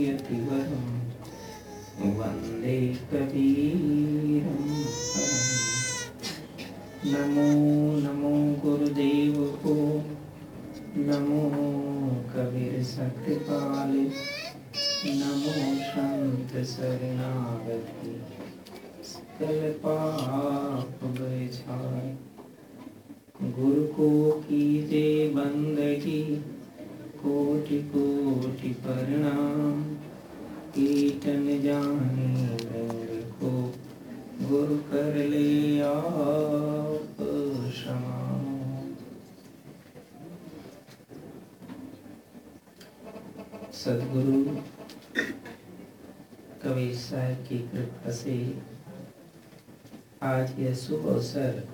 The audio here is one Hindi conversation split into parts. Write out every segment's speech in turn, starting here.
यतिवरं वंदे कबीरं नमो नमो गुरुदेव को। नमो कबीर सकृपाल नमो संत शरणागति सकल पाप गुरु को कीजे बंदगी। कोटि कोटि प्रणाम। कीटन जाने रंग को, गुरु कर ले आप क्षमा। सदगुरु, कबीर साहब की कृपा से आज यह शुभ अवसर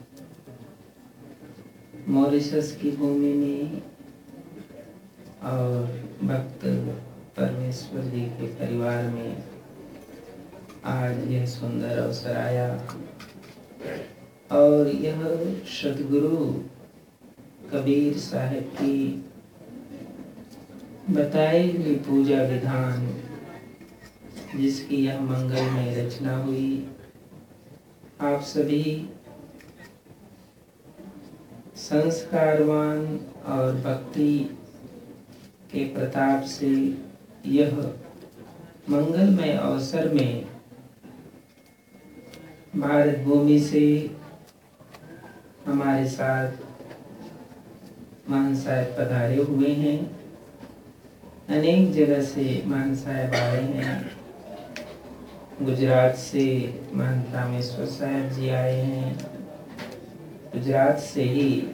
मॉरिशस की भूमि में और भक्त परमेश्वर जी के परिवार में आज यह सुंदर अवसर आया। और यह सदगुरु कबीर साहब की बताई हुई पूजा विधान, जिसकी यह मंगलमय रचना हुई। आप सभी संस्कारवान और भक्ति के प्रताप से यह मंगलमय अवसर में भारत भूमि से हमारे साथ मान साहब पधारे हुए हैं। अनेक जगह से मान साहब आए हैं। गुजरात से मान रामेश्वर साहब जी आए हैं। गुजरात से ही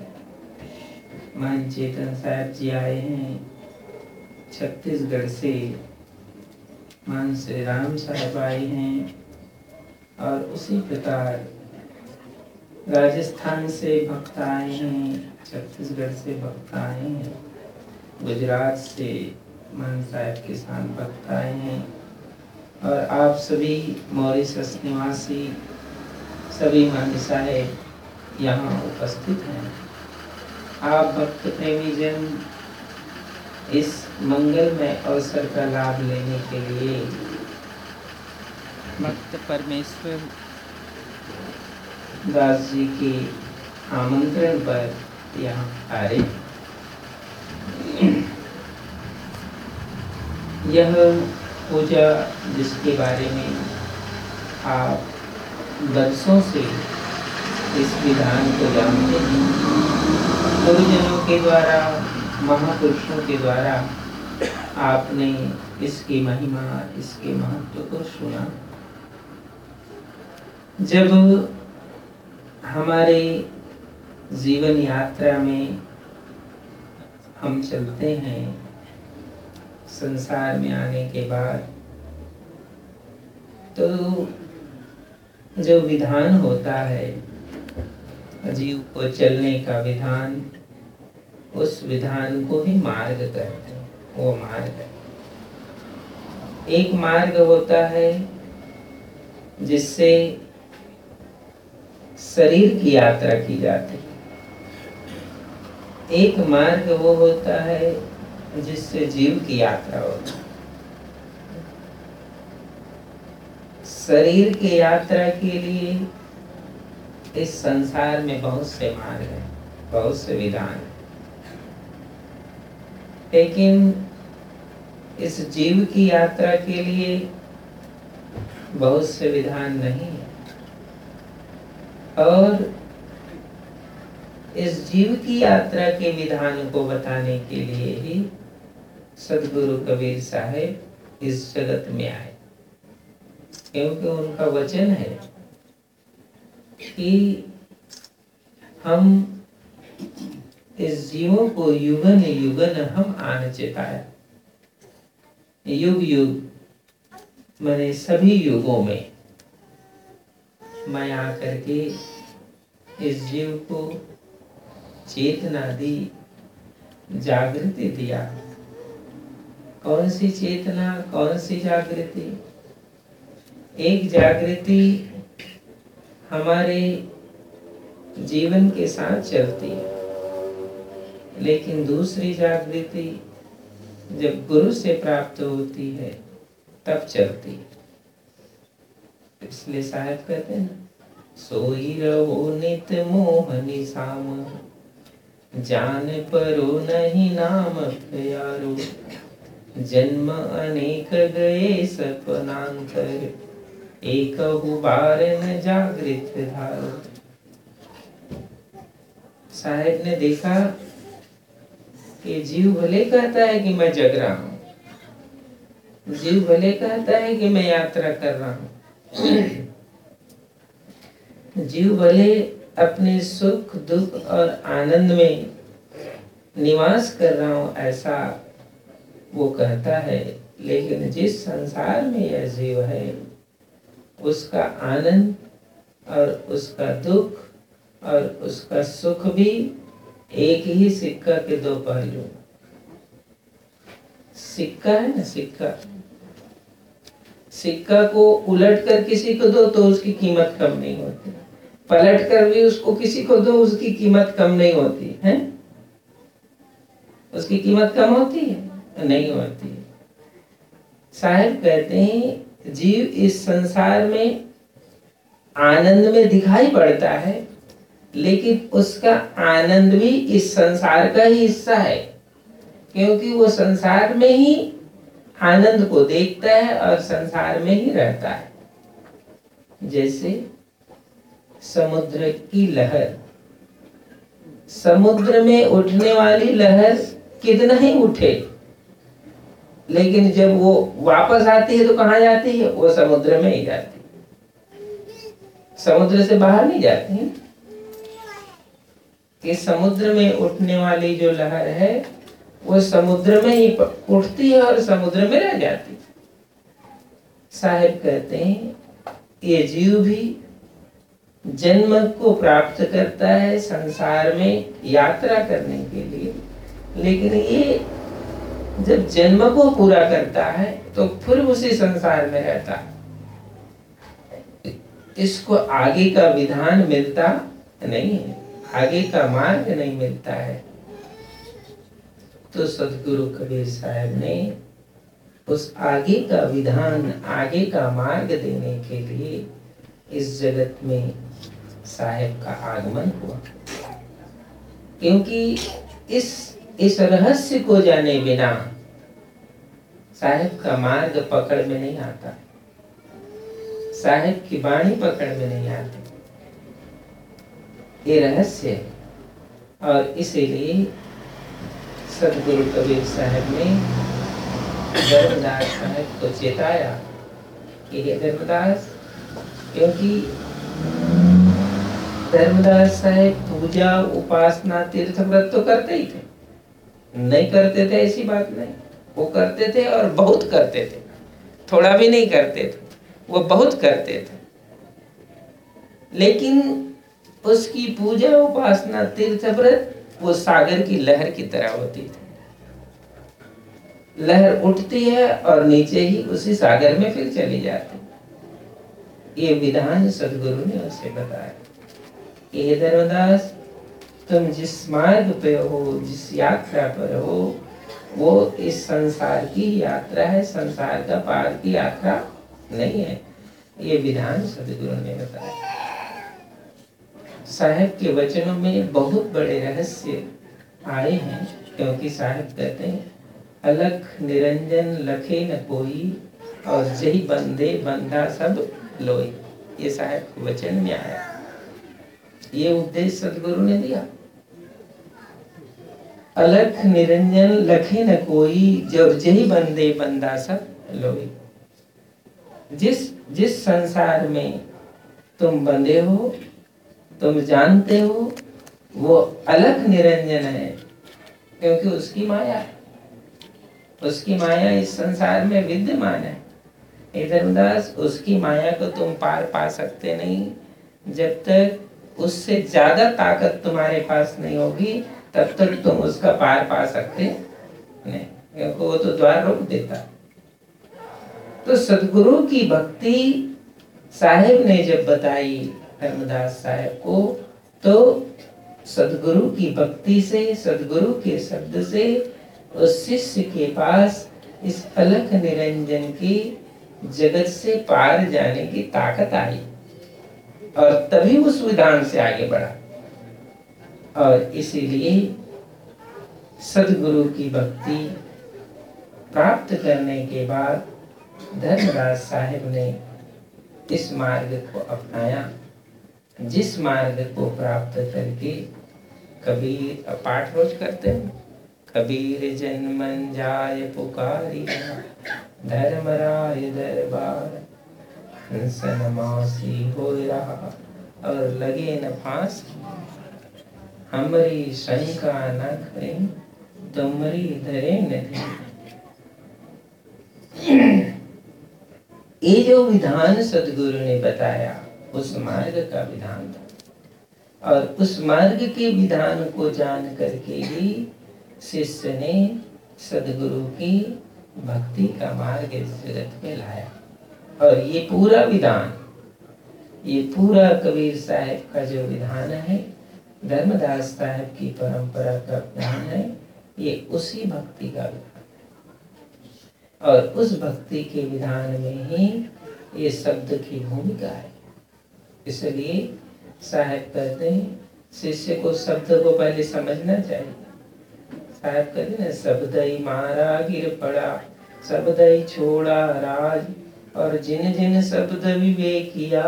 मान चेतन साहब जी आए हैं। छत्तीसगढ़ से मान श्री राम साहब आए हैं और उसी प्रकार राजस्थान से भक्त आए हैं, छत्तीसगढ़ से भक्त आए हैं, गुजरात से मान साहब के साथ भक्त आए हैं और आप सभी मॉरिशस निवासी सभी मान साहेब यहाँ उपस्थित हैं। आप भक्त प्रेमी जन इस मंगलमय अवसर का लाभ लेने के लिए। भक्त परमेश्वर। दास जी के आमंत्रण पर यहाँ आए। यह पूजा जिसके बारे में आप वर्षों से इस विधान को जानते हैं। गुरुजनों के द्वारा महापुरुषों के द्वारा आपने इसकी महिमा, इसके महत्व को सुना। जब हमारे जीवन यात्रा में हम चलते हैं, संसार में आने के बाद तो जो विधान होता है, जीव को चलने का विधान उस विधान को ही मार्ग कहते हैं। वो मार्ग एक मार्ग होता है जिससे शरीर की यात्रा की जाती है। एक मार्ग वो होता है जिससे जीव की यात्रा होती है। शरीर की यात्रा के लिए इस संसार में बहुत से मार्ग हैं, बहुत से विधान लेकिन इस जीव की यात्रा के लिए बहुत से विधान नहीं है। और इस जीव की यात्रा के विधान को बताने के लिए ही सदगुरु कबीर साहेब इस जगत में आए। क्योंकि उनका वचन है कि हम इस जीवों को युगन युगन हम आन चेताया युग युग, मैंने सभी युगों में मैं आकर के इस जीव को चेतना दी, जागृति दिया। कौन सी चेतना, कौन सी जागृति? एक जागृति हमारे जीवन के साथ चलती है। लेकिन दूसरी जागृति जब गुरु से प्राप्त होती है, तब चलती है। इसलिए साहब कहते हैं सोई रहो नित मोहनी साम, जान परो नहीं नाम यारो जन्म अनेक गए सपनांतर, एक बार न जागृत धारो। साहेब ने देखा कि जीव भले कहता है कि मैं जग रहा हूँ। जीव भले कहता है कि मैं यात्रा कर रहा हूँ। जीव भले अपने सुख, दुख और आनंद में निवास कर रहा हूँ, ऐसा वो कहता है, लेकिन जिस संसार में यह जीव है, उसका आनंद और उसका दुख और उसका सुख भी एक ही सिक्का के दो पहलू। सिक्का है ना, सिक्का? सिक्का को उलट कर किसी को दो तो उसकी कीमत कम नहीं होती। पलट कर भी उसको किसी को दो, उसकी कीमत कम नहीं होती, है? उसकी कीमत कम होती है? नहीं होती। साहेब कहते हैं, जीव इस संसार में आनंद में दिखाई पड़ता है लेकिन उसका आनंद भी इस संसार का ही हिस्सा है। क्योंकि वो संसार में ही आनंद को देखता है और संसार में ही रहता है। जैसे समुद्र की लहर। समुद्र में उठने वाली लहर कितना ही उठे, लेकिन जब वो वापस आती है तो कहाँ जाती है? वो समुद्र में ही जाती है। समुद्र से बाहर नहीं जाती है। कि समुद्र में उठने वाली जो लहर है, वो समुद्र में ही उठती है और समुद्र में रह जाती साहेब कहते हैं, ये जीव भी जन्म को प्राप्त करता है संसार में यात्रा करने के लिए। लेकिन ये जब जन्म को पूरा करता है तो फिर उसी संसार में रहता इसको आगे का विधान मिलता नहीं है। आगे का मार्ग नहीं मिलता है। तो सदगुरु कबीर साहब ने उस आगे का विधान, आगे का मार्ग देने के लिए इस जगत में साहेब का आगमन हुआ। क्योंकि इस इस रहस्य को जाने बिना साहेब का मार्ग पकड़ में नहीं आता। साहेब की वाणी पकड़ में नहीं आती। ये रहस्य है। और इसीलिए सदगुरु कबीर साहब ने धर्मदास साहब को चेताया कि हे धर्मदास, क्योंकि धर्मदास साहब पूजा, उपासना तीर्थ व्रत तो करते ही थे। नहीं करते थे ऐसी बात नहीं। वो करते थे और बहुत करते थे। थोड़ा भी नहीं करते थे। वो बहुत करते थे। लेकिन उसकी पूजा उपासना तीर्थ व्रत वो सागर की लहर की तरह होती थी। लहर उठती है और नीचे ही उसी सागर में फिर चली जाती। ये विधान सदगुरु ने उसे बताया। ये धर्मदास, तुम जिस मार्ग पे हो, जिस यात्रा पर हो, वो इस संसार की यात्रा है। संसार का पार की यात्रा नहीं है। ये विधान सदगुरु ने बताया। साहेब के वचनों में बहुत बड़े रहस्य आए हैं, क्योंकि साहेब कहते हैं, अलख निरंजन लखे न कोई और जही बंदे बंधा सब लोई ये साहेब वचन में आया। ये उपदेश सदगुरु ने दिया। अलख निरंजन लखे न कोई जब जही बंदे बंदा सब लोई जिस जिस संसार में तुम बंदे हो तुम जानते हो, वो अलग निरंजन है, क्योंकि उसकी माया है। उसकी माया इस संसार में विद्यमान है। धर्मदास उसकी माया को तुम पार पा सकते नहीं। जब तक उससे ज़्यादा ताकत तुम्हारे पास नहीं होगी, तब तक तुम उसका पार पा सकते नहीं, क्योंकि वो तो द्वार रोक देता। तो सदगुरु की भक्ति साहेब ने जब बताई धर्मदास साहेब को तो सदगुरु की भक्ति से, सदगुरु के शब्द से उस शिष्य के पास इस अलख निरंजन की जगत से पार जाने की ताकत आई। और तभी उस विधान से आगे बढ़ा। और इसीलिए सदगुरु की भक्ति प्राप्त करने के बाद धर्मराज साहेब ने इस मार्ग को अपनाया। जिस मार्ग को प्राप्त करके कबीर पाठ रोज करते हैं। कबीर जन्मन जाय पुकारी धर्मराय दरबार, हंसन हो रहा और लगे न फांस हमारी शंका न करें, तुमरी धरे नहीं ये जो विधान सदगुरु ने बताया उस मार्ग का विधान था। और उस मार्ग के विधान को जान करके ही शिष्य ने सदगुरु की भक्ति का मार्ग इस जगत में लाया। और ये पूरा विधान, ये पूरा कबीर साहब का जो विधान है, धर्मदास साहब की परंपरा का विधान है, ये उसी भक्ति का विधान और उस भक्ति के विधान में ही ये शब्द की भूमिका है। इसलिए साहब कहते हैं। शिष्य को शब्द को पहले समझना चाहिए। साहब कहते ना शब्द ही मारा गिर पड़ा शब्द ही छोड़ा राज, और जिन जिन शब्द विवेकिया,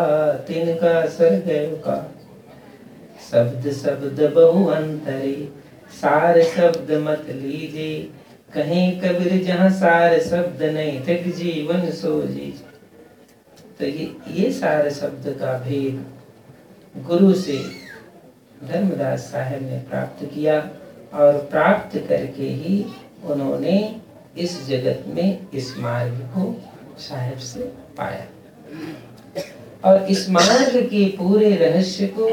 तिनका सर गयो का शब्द शब्द बहु अंतरे, सार शब्द मत लीजे, कहीं कबीर जहाँ सार शब्द नहीं तक जीवन सो जी तो ये ये सारे शब्द का भेद गुरु से धर्मदास साहब ने प्राप्त किया और प्राप्त करके ही उन्होंने इस जगत में इस मार्ग को साहेब से पाया। और इस मार्ग के पूरे रहस्य को,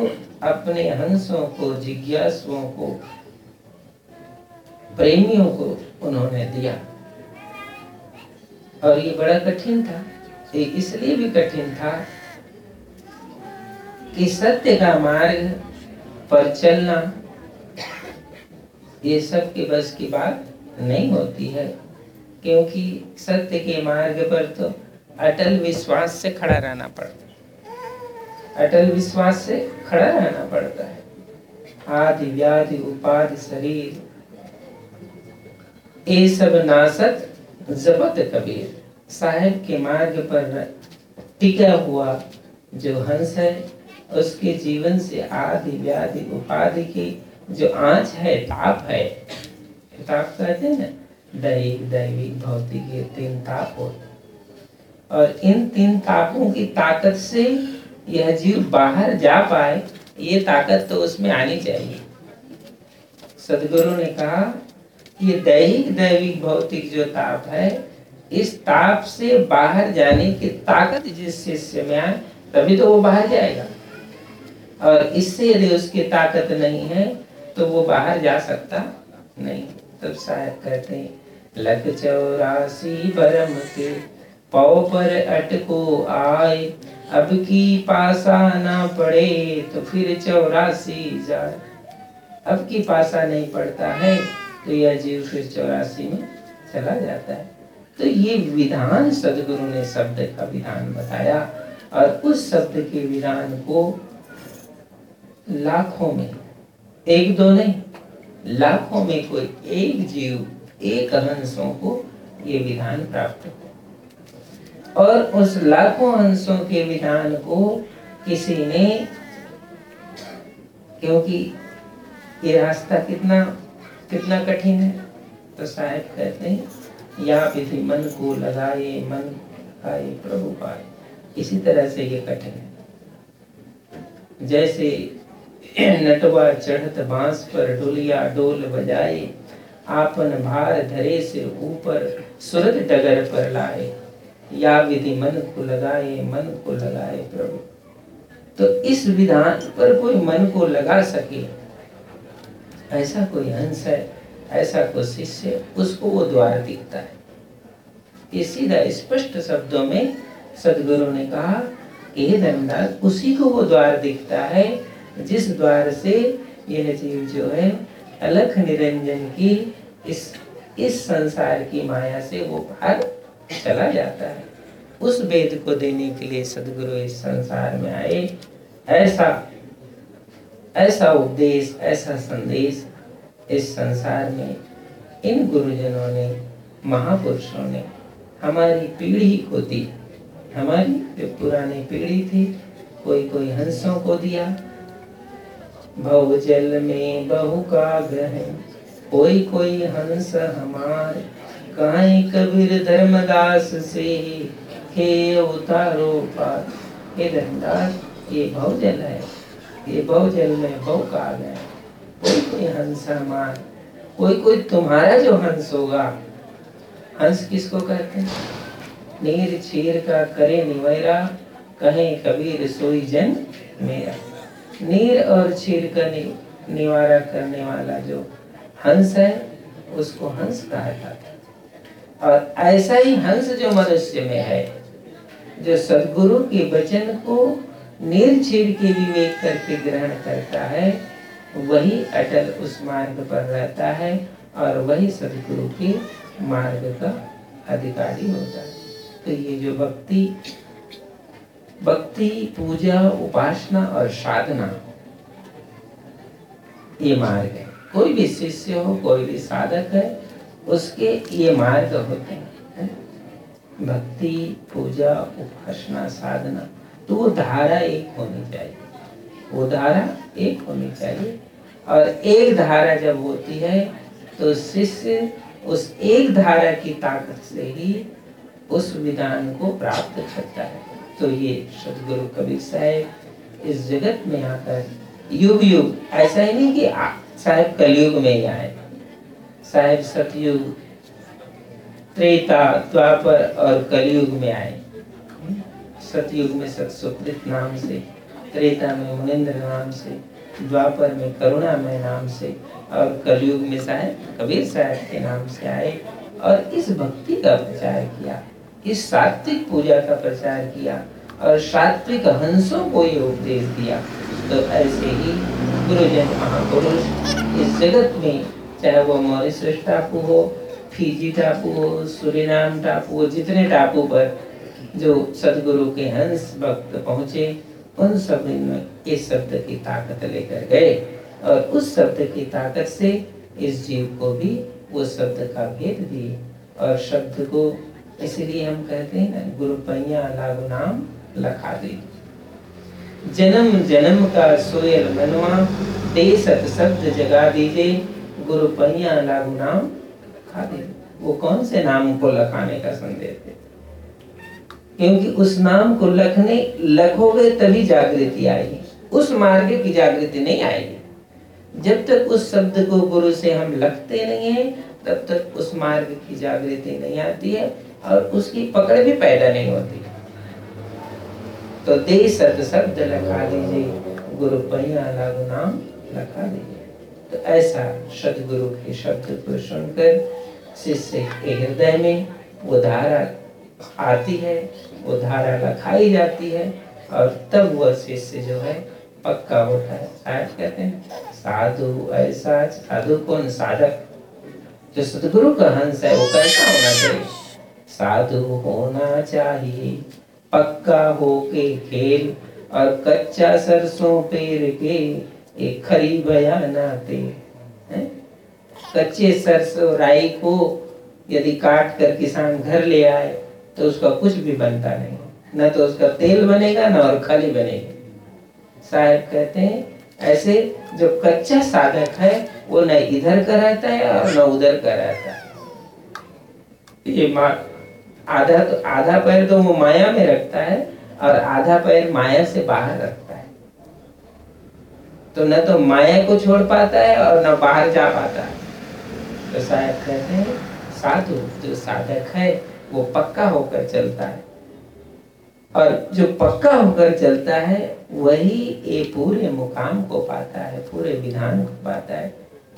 अपने हंसों को, जिज्ञासुओं को, प्रेमियों को उन्होंने दिया। और ये बड़ा कठिन था। ये इसलिए भी कठिन था कि सत्य का मार्ग पर चलना, ये सब के बस की बात नहीं होती है, क्योंकि सत्य के मार्ग पर तो अटल विश्वास से खड़ा रहना पड़ता है। अटल विश्वास से खड़ा रहना पड़ता है। आदि व्याधि उपाधि शरीर, ये सब नासत जबत कबीर। साहेब के मार्ग पर टिका हुआ जो हंस है, उसके जीवन से आदि व्याधि उपाधि की जो आँच है, ताप है, ताप कहते हैं दैविक दैविक, भौतिक, ये तीन ताप हो। और इन तीन तापों की ताकत से यह जीव बाहर जा पाए, ये ताकत तो उसमें आनी चाहिए। सदगुरु ने कहा ये दैहिक दैविक, भौतिक जो ताप है इस ताप से बाहर जाने की ताकत जिस शिष्य में आए तभी तो वो बाहर जाएगा। और इससे यदि उसकी ताकत नहीं है तो वो बाहर जा सकता नहीं। तब साहब कहते हैं, लग चौरासी बरम के पौ पर अटको आए। अब की पासा ना पड़े तो फिर चौरासी जाए अब की पासा नहीं पड़ता है तो यह जीव फिर चौरासी में चला जाता है। तो ये विधान सदगुरु ने शब्द का विधान बताया और उस शब्द के विधान को लाखों में, एक दो नहीं, लाखों में कोई एक जीव, एक हंसों को ये विधान प्राप्त हो और उस लाखों हंसों के विधान को किसी ने, क्योंकि ये रास्ता कितना कितना कठिन है तो साहेब कहते हैं या विधि मन को लगाए, मन खाए, प्रभु पाए। इसी तरह से ये कठिन है। जैसे नटवा चढ़त बाँस पर डोलिया डोल बजाए, आपन भार धरे से ऊपर सुरत डगर पर लाए। या विधि मन को लगाए, मन को लगाए प्रभु। तो इस विधान पर कोई मन को लगा सके, ऐसा कोई हंस है। ऐसा कोई शिष्य उसको वो द्वार दिखता है। ये सीधा स्पष्ट शब्दों में सदगुरु ने कहा ये धर्मदास उसी को वो द्वार दिखता है, जिस द्वार से यह जीव जो है, अलख निरंजन की इस इस संसार की माया से वो बाहर चला जाता है। उस वेद को देने के लिए सदगुरु इस संसार में आए। ऐसा ऐसा उपदेश, ऐसा संदेश इस संसार में इन गुरुजनों ने, महापुरुषों ने हमारी पीढ़ी को दी। हमारी जो पुरानी पीढ़ी थी, कोई कोई हंसों को दिया। भव जल में बहु का ग्रह, कोई कोई हंस हमार। कहीं कबीर धर्मदास से हे उतारो पार। हे धर्मदास, ये भव जल है। ये भव जल में बहु का है कोई कोई हंस हमार कोई कोई तुम्हारा जो हंस होगा। हंस किसको कहते हैं? नीर चीर का करे निवैरा कहे कबीर सोई जन मेरा। नीर और चीर का नि, निवारा करने वाला जो हंस है उसको हंस कहा जाता है। और ऐसा ही हंस जो मनुष्य में है जो सदगुरु के वचन को नीर चीर के विवेक करके ग्रहण करता है वही अटल उस मार्ग पर रहता है और वही सदगुरु के मार्ग का अधिकारी होता है। तो ये जो भक्ति भक्ति, पूजा, उपासना और साधना, ये मार्ग है। कोई भी शिष्य हो, कोई भी साधक है, उसके ये मार्ग होते हैं भक्ति, पूजा, उपासना, साधना तो वो धारा एक होनी चाहिए। वो धारा एक होनी चाहिए। और एक धारा जब होती है तो शिष्य उस एक धारा की ताकत से ही उस विधान को प्राप्त करता है। तो ये सदगुरु कबीर साहेब इस जगत में आकर युग युग, ऐसा ही नहीं कि साहेब कलयुग में ही आए। साहेब सतयुग, त्रेता, द्वापर और कलयुग में आए। सतयुग में सत नाम से, त्रेता में मुनिंद्र नाम से द्वापर में करुणा में नाम से और कलयुग में शायद कबीर साहब के नाम से आए और इस भक्ति का प्रचार किया, इस सात्विक पूजा का प्रचार किया और सात्विक हंसों को ये उपदेश दिया। तो ऐसे ही गुरुजन महापुरुष इस जगत में, चाहे वो मॉरिशस टापू हो, फीजी टापू हो सुरीनाम टापू हो, जितने टापू पर जो सदगुरु के हंस भक्त पहुँचे उन सब में इस शब्द की ताकत लेकर गए और उस शब्द की ताकत से इस जीव को भी वो शब्द का भेद दिए। और शब्द को इसलिए हम कहते हैं ना, गुरु पैया लागू नाम लखा दे। जन्म जन्म का सोयल मनवा दे सत शब्द जगा दीजिए गुरु पैया लागू नाम खा दे। वो कौन से नाम को लखाने का संदेश है क्योंकि उस नाम को लखने, लखोगे तभी जागृति आएगी। उस मार्ग की जागृति नहीं आएगी। जब तक उस शब्द को गुरु से हम लखते नहीं है, तब तक उस मार्ग की जागृति नहीं आती है और उसकी पकड़ भी पैदा नहीं होती। तो दे सत शब्द लखा दीजिए, गुरु पहिया लागू नाम लखा दीजिए। तो ऐसा सदगुरु के शब्द को सुनकर शिष्य के हृदय में वो धारा आती है, वो धारा लखाई जाती है और तब वह शिष्य जो है पक्का होता है। शायद कहते हैं, साधु ऐसा साधु कौन? साधक। जो सदगुरु का हंस है, वो कैसा होना चाहिए? साधु होना चाहिए, पक्का हो के खेल और कच्चा सरसों पेर के एक खरी बयानाते कच्चे सरसों राई को यदि काट कर किसान घर ले आए तो उसका कुछ भी बनता नहीं। न तो उसका तेल बनेगा, न और खाली बनेगी। साहब कहते हैं, ऐसे जो कच्चा साधक है, वो न इधर का रहता है और न उधर का रहता है। ये आधा तो आधा पैर तो वो माया में रखता है और आधा पैर माया से बाहर रखता है। तो न तो माया को छोड़ पाता है और न बाहर जा पाता है। तो साहब कहते हैं, साधु, जो साधक है वो पक्का होकर चलता है। और जो पक्का होकर चलता है, वही ये पूरे मुकाम को पाता है, पूरे विधान को पाता है।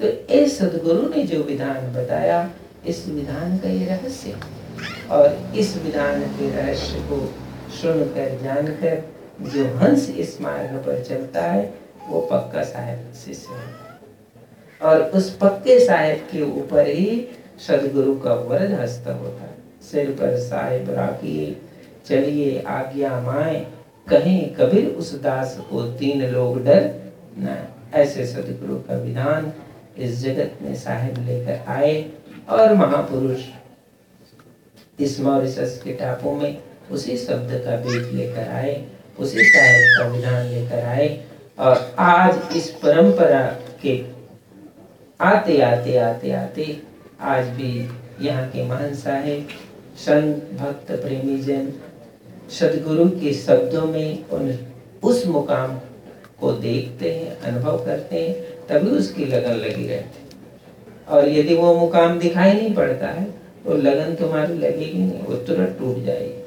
तो इस सदगुरु ने जो विधान बताया, इस विधान का ये रहस्य और इस विधान के रहस्य को सुनकर, जानकर, जो हंस इस मार्ग पर चलता है, वो पक्का साहेब शिष्य है। और उस पक्के साहेब के ऊपर ही सदगुरु का वरद हस्त होता है। सिर पर साहेब राखिए चलिए आज्ञा माए। कहीं कबीर, उस दास को तीन लोग डर न। ऐसे सदगुरु का विधान इस जगत में साहेब लेकर आए और महापुरुष इस मॉरिशस के टापू में उसी शब्द का बीज लेकर आए, उसी साहेब का विधान लेकर आए और आज इस परंपरा के आते आते आते आते आज भी यहाँ के महान साहेब संत भक्त प्रेमी जन, सदगुरु के शब्दों में उन, उस मुकाम को देखते हैं, अनुभव करते हैं, तभी उसकी लगन लगी रहती और यदि वो मुकाम दिखाई नहीं पड़ता है तो लगन तुम्हारी लगेगी नहीं, वो तुरंत टूट जाएगी।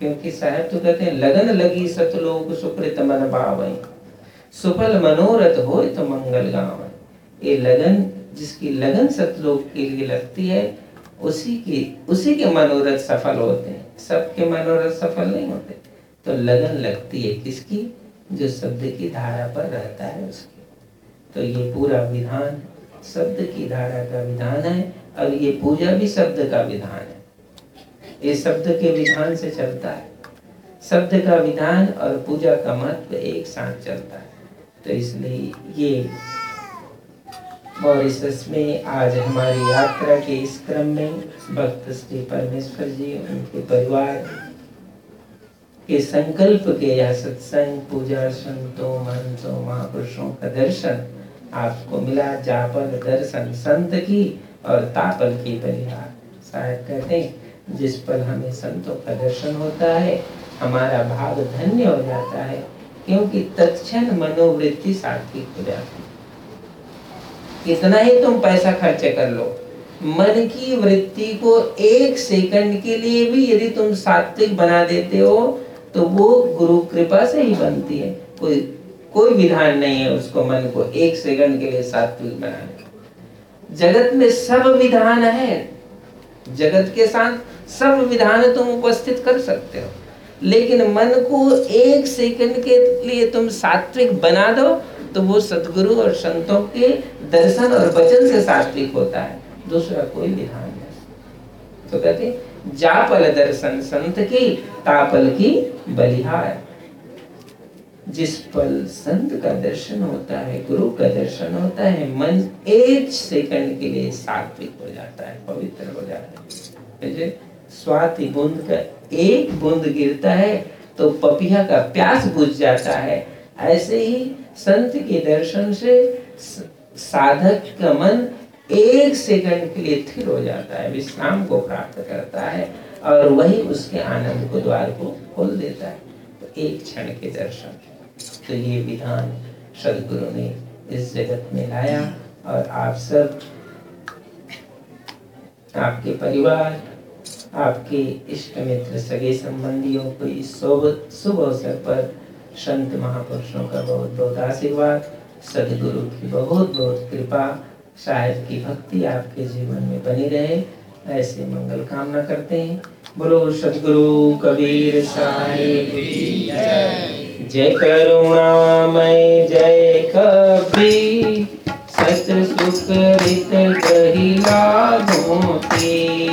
क्योंकि साहब तो कहते हैं, लगन लगी सतलोक सुकृत मन पावई सुफल मनोरथ हो तो मंगल गाव ये लगन, जिसकी लगन सतलोक के लिए लगती है उसी की, उसी के मनोरथ सफल होते हैं। सबके मनोरथ सफल नहीं होते। तो लगन लगती है किसकी? जो शब्द की धारा पर रहता है उसकी। तो ये पूरा विधान शब्द की धारा का विधान है और ये पूजा भी शब्द का विधान है। ये शब्द के विधान से चलता है। शब्द का विधान और पूजा का महत्व एक साथ चलता है। तो इसलिए ये मॉरिशस में आज हमारी यात्रा के इस क्रम में भक्त श्री परमेश्वर जी, उनके परिवार के संकल्प के यह सत्संग पूजा संतों महंतों महापुरुषों का दर्शन, आपको मिला जापल दर्शन, संत की और तापल की परिहार। शायद कहते हैं, जिस पर हमें संतों का दर्शन होता है, हमारा भाग धन्य हो जाता है, क्योंकि तत्क्षण मनोवृत्ति सात्विक हो जाती है। कितना ही तुम पैसा खर्च कर लो। मन की वृत्ति को एक सेकंड के लिए भी यदि तुम सात्विक बना देते हो तो वो गुरु कृपा से ही बनती है। कोई कोई विधान नहीं है उसको मन को एक सेकंड के लिए सात्विक बनाने जगत में सब विधान है। जगत के साथ सब विधान तुम उपस्थित कर सकते हो। लेकिन मन को एक सेकंड के लिए तुम सात्विक बना दो तो वो सदगुरु और संतों के दर्शन और वचन से सात्विक होता है। दूसरा कोई विधान नहीं। तो कहते जापल दर्शन संत की, तापल की बलिहार। जिस पल संत का दर्शन होता है, गुरु का दर्शन होता है, मन एक सेकंड के लिए सात्विक हो जाता है, पवित्र हो जाता है। स्वाति बूंद का एक बूंद गिरता है तो पपिया का प्यास बुझ जाता है। ऐसे ही संत के दर्शन से साधक का मन एक सेकंड के लिए स्थिर हो जाता है, विश्राम को प्राप्त करता है और वही उसके आनंद को द्वार को खोल देता है। तो एक क्षण के दर्शन। तो ये विधान सदगुरु ने इस जगत में लाया और आप सब, आपके परिवार आपके इष्ट मित्र सगे संबंधियों को इस शुभ अवसर पर संत महापुरुषों का बहुत बहुत आशीर्वाद, सदगुरु की बहुत बहुत कृपा, शायद की भक्ति आपके जीवन में बनी रहे, ऐसे मंगल कामना करते हैं। बोलो, सदगुरु कबीर साहिब जय। करुणामय, जय कबीर। सत सुख रित गहिला धोती